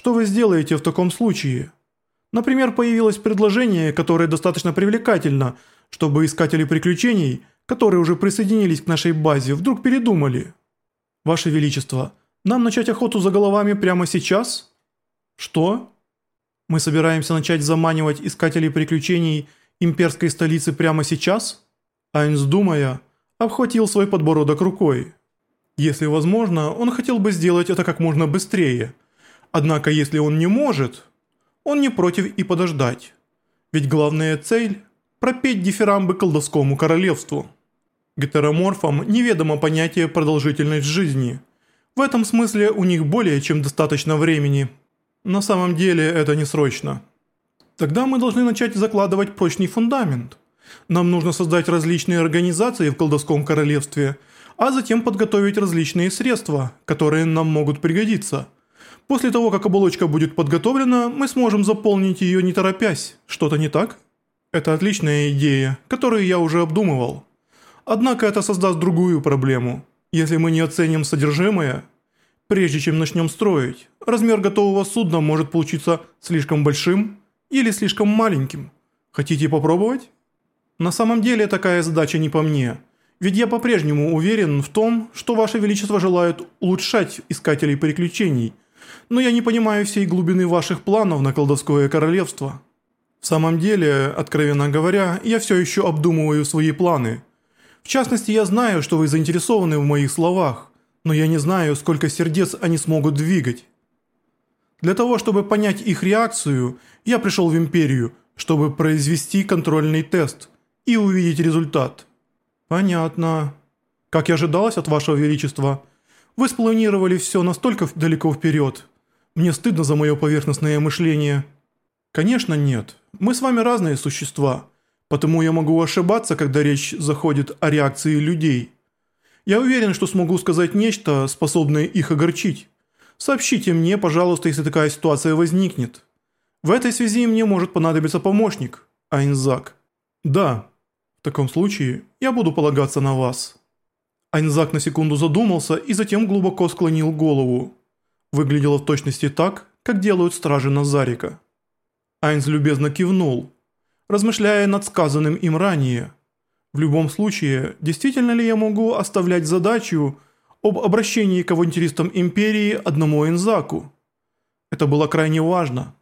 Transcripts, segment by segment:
Что вы сделаете в таком случае? Например, появилось предложение, которое достаточно привлекательно, чтобы искатели приключений, которые уже присоединились к нашей базе, вдруг передумали. Ваше Величество, нам начать охоту за головами прямо сейчас? Что? Мы собираемся начать заманивать искателей приключений имперской столицы прямо сейчас? Айнс, думая, обхватил свой подбородок рукой. Если возможно, он хотел бы сделать это как можно быстрее. Однако, если он не может, он не против и подождать. Ведь главная цель – пропеть дифирамбы колдовскому королевству. Гетероморфам неведомо понятие продолжительность жизни. В этом смысле у них более чем достаточно времени. На самом деле это не срочно. Тогда мы должны начать закладывать прочный фундамент. Нам нужно создать различные организации в колдовском королевстве, а затем подготовить различные средства, которые нам могут пригодиться. После того, как оболочка будет подготовлена, мы сможем заполнить ее не торопясь. Что-то не так? Это отличная идея, которую я уже обдумывал. Однако это создаст другую проблему. Если мы не оценим содержимое, прежде чем начнем строить, размер готового судна может получиться слишком большим или слишком маленьким. Хотите попробовать? На самом деле такая задача не по мне. Ведь я по-прежнему уверен в том, что Ваше Величество желает улучшать Искателей Приключений, но я не понимаю всей глубины ваших планов на колдовское королевство. В самом деле, откровенно говоря, я все еще обдумываю свои планы – в частности, я знаю, что вы заинтересованы в моих словах, но я не знаю, сколько сердец они смогут двигать. Для того, чтобы понять их реакцию, я пришел в Империю, чтобы произвести контрольный тест и увидеть результат. Понятно. Как и ожидалось от вашего величества, вы спланировали все настолько далеко вперед. Мне стыдно за мое поверхностное мышление. Конечно нет, мы с вами разные существа – Потому я могу ошибаться, когда речь заходит о реакции людей. Я уверен, что смогу сказать нечто, способное их огорчить. Сообщите мне, пожалуйста, если такая ситуация возникнет. В этой связи мне может понадобиться помощник, Айнзак. Да, в таком случае я буду полагаться на вас. Айнзак на секунду задумался и затем глубоко склонил голову. Выглядело в точности так, как делают стражи Назарика. Айнз любезно кивнул размышляя над сказанным им ранее. В любом случае, действительно ли я могу оставлять задачу об обращении к авантюристам Империи одному Энзаку? Это было крайне важно.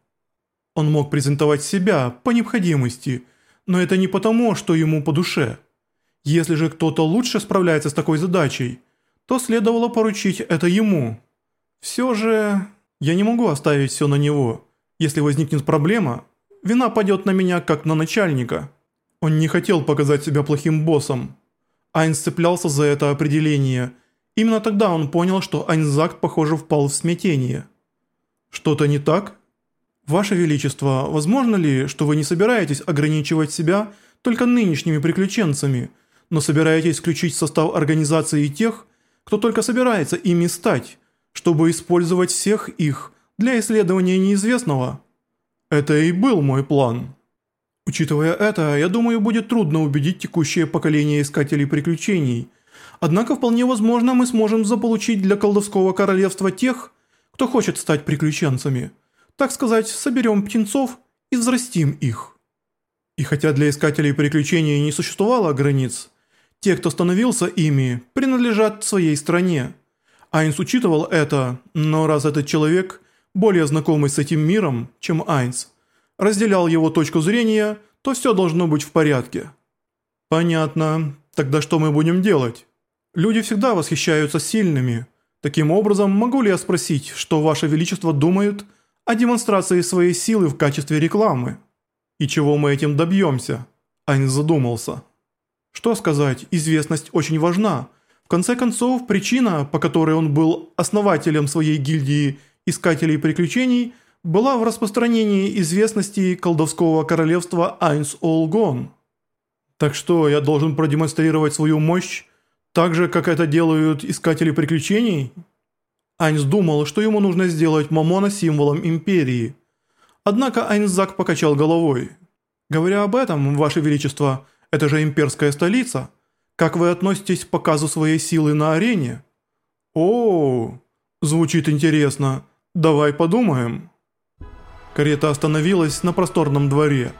Он мог презентовать себя по необходимости, но это не потому, что ему по душе. Если же кто-то лучше справляется с такой задачей, то следовало поручить это ему. Все же я не могу оставить все на него. Если возникнет проблема, Вина падет на меня, как на начальника. Он не хотел показать себя плохим боссом. Айнс цеплялся за это определение. Именно тогда он понял, что Айнзак, похоже, впал в смятение. «Что-то не так?» «Ваше Величество, возможно ли, что вы не собираетесь ограничивать себя только нынешними приключенцами, но собираетесь исключить состав организации тех, кто только собирается ими стать, чтобы использовать всех их для исследования неизвестного?» Это и был мой план. Учитывая это, я думаю, будет трудно убедить текущее поколение искателей приключений. Однако вполне возможно мы сможем заполучить для колдовского королевства тех, кто хочет стать приключенцами. Так сказать, соберем птенцов и взрастим их. И хотя для искателей приключений не существовало границ, те, кто становился ими, принадлежат своей стране. Айнс учитывал это, но раз этот человек – более знакомый с этим миром, чем Айнс, разделял его точку зрения, то все должно быть в порядке. Понятно. Тогда что мы будем делать? Люди всегда восхищаются сильными. Таким образом, могу ли я спросить, что Ваше Величество думает о демонстрации своей силы в качестве рекламы? И чего мы этим добьемся? Айнс задумался. Что сказать, известность очень важна. В конце концов, причина, по которой он был основателем своей гильдии искателей приключений была в распространении известности колдовского королевства Айнс Олгон. Так что я должен продемонстрировать свою мощь так же, как это делают искатели приключений? Айнс думал, что ему нужно сделать Мамона символом империи. Однако Айнзак покачал головой. «Говоря об этом, Ваше Величество, это же имперская столица. Как вы относитесь к показу своей силы на арене?» «О, звучит интересно. «Давай подумаем». Карета остановилась на просторном дворе.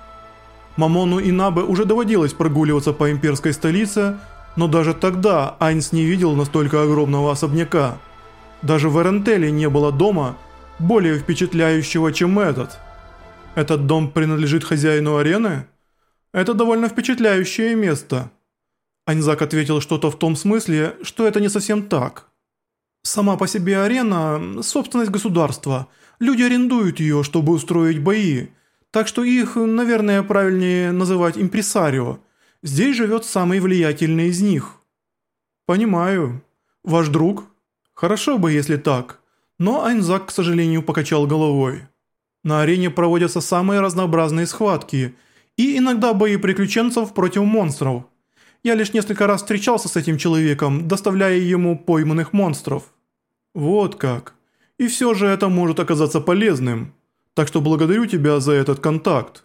Мамону и Набе уже доводилось прогуливаться по имперской столице, но даже тогда Айнс не видел настолько огромного особняка. Даже в Эрентеле не было дома, более впечатляющего, чем этот. Этот дом принадлежит хозяину арены? Это довольно впечатляющее место. Аньзак ответил что-то в том смысле, что это не совсем так. Сама по себе арена – собственность государства. Люди арендуют ее, чтобы устроить бои. Так что их, наверное, правильнее называть импресарио. Здесь живет самый влиятельный из них. Понимаю. Ваш друг? Хорошо бы, если так. Но Айнзак, к сожалению, покачал головой. На арене проводятся самые разнообразные схватки и иногда бои приключенцев против монстров. Я лишь несколько раз встречался с этим человеком, доставляя ему пойманных монстров. Вот как. И все же это может оказаться полезным. Так что благодарю тебя за этот контакт.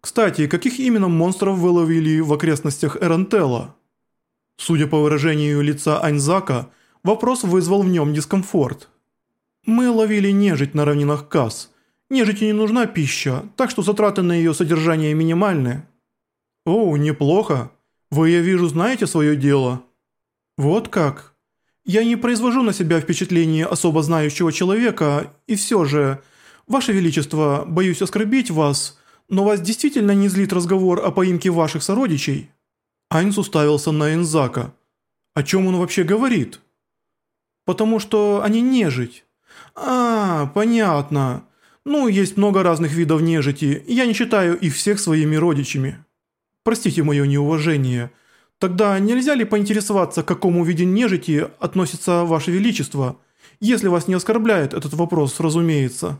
Кстати, каких именно монстров вы ловили в окрестностях Эрентела? Судя по выражению лица Аньзака, вопрос вызвал в нем дискомфорт. Мы ловили нежить на равнинах Касс. Нежити не нужна пища, так что затраты на ее содержание минимальны. О, неплохо. Вы, я вижу, знаете свое дело. Вот как. Я не произвожу на себя впечатление особо знающего человека, и все же, Ваше Величество, боюсь оскорбить вас, но вас действительно не злит разговор о поимке ваших сородичей?» Айнс уставился на Энзака. «О чем он вообще говорит?» «Потому что они нежить». «А, понятно. Ну, есть много разных видов нежити, я не считаю их всех своими родичами. Простите мое неуважение». Тогда нельзя ли поинтересоваться, к какому виду нежити относится Ваше Величество, если вас не оскорбляет этот вопрос, разумеется?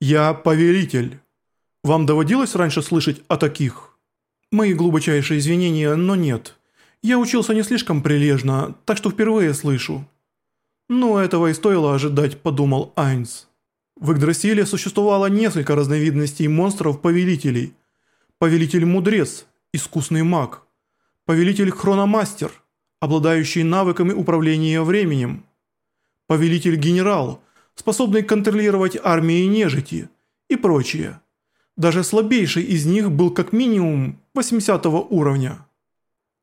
Я повелитель. Вам доводилось раньше слышать о таких? Мои глубочайшие извинения, но нет. Я учился не слишком прилежно, так что впервые слышу. Но этого и стоило ожидать, подумал Айнс. В Игдрасиле существовало несколько разновидностей монстров-повелителей. Повелитель-мудрец, искусный маг – Повелитель Хрономастер, обладающий навыками управления временем. Повелитель-генерал, способный контролировать армии нежити и прочее. Даже слабейший из них был как минимум 80 уровня.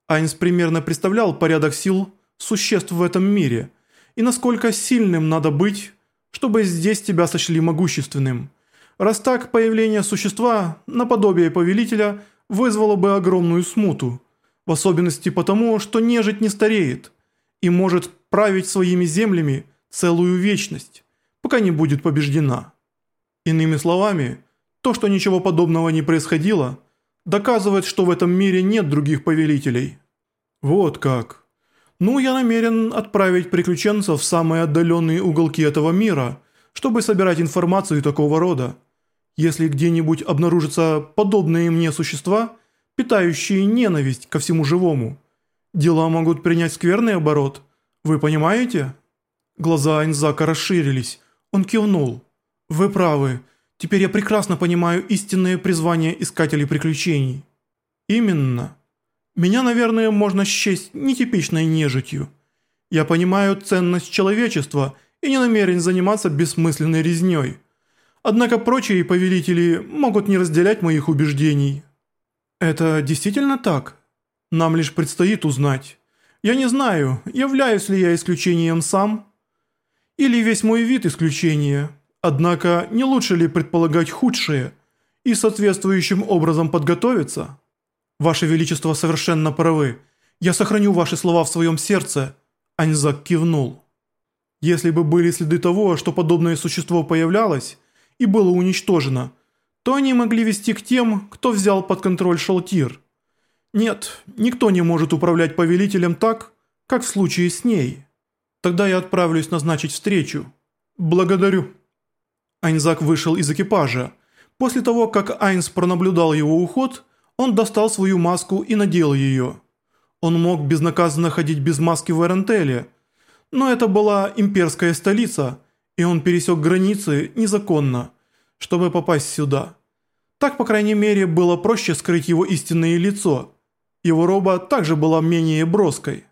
Айнс примерно представлял порядок сил существ в этом мире и насколько сильным надо быть, чтобы здесь тебя сочли могущественным. Раз так, появление существа, наподобие повелителя, вызвало бы огромную смуту в особенности потому, что нежить не стареет и может править своими землями целую вечность, пока не будет побеждена. Иными словами, то, что ничего подобного не происходило, доказывает, что в этом мире нет других повелителей. Вот как. Ну, я намерен отправить приключенцев в самые отдаленные уголки этого мира, чтобы собирать информацию такого рода. Если где-нибудь обнаружатся подобные мне существа – питающие ненависть ко всему живому. Дела могут принять скверный оборот. Вы понимаете?» Глаза Айнзака расширились. Он кивнул. «Вы правы. Теперь я прекрасно понимаю истинное призвание искателей приключений». «Именно. Меня, наверное, можно счесть нетипичной нежитью. Я понимаю ценность человечества и не намерен заниматься бессмысленной резней. Однако прочие повелители могут не разделять моих убеждений». «Это действительно так? Нам лишь предстоит узнать. Я не знаю, являюсь ли я исключением сам, или весь мой вид исключение, однако не лучше ли предполагать худшее и соответствующим образом подготовиться? Ваше Величество совершенно правы, я сохраню ваши слова в своем сердце», Аньзак кивнул. «Если бы были следы того, что подобное существо появлялось и было уничтожено – то они могли вести к тем, кто взял под контроль Шалтир. Нет, никто не может управлять повелителем так, как в случае с ней. Тогда я отправлюсь назначить встречу. Благодарю. Айнзак вышел из экипажа. После того, как Айнс пронаблюдал его уход, он достал свою маску и надел ее. Он мог безнаказанно ходить без маски в Эрентеле, но это была имперская столица, и он пересек границы незаконно чтобы попасть сюда. Так, по крайней мере, было проще скрыть его истинное лицо. Его роба также была менее броской.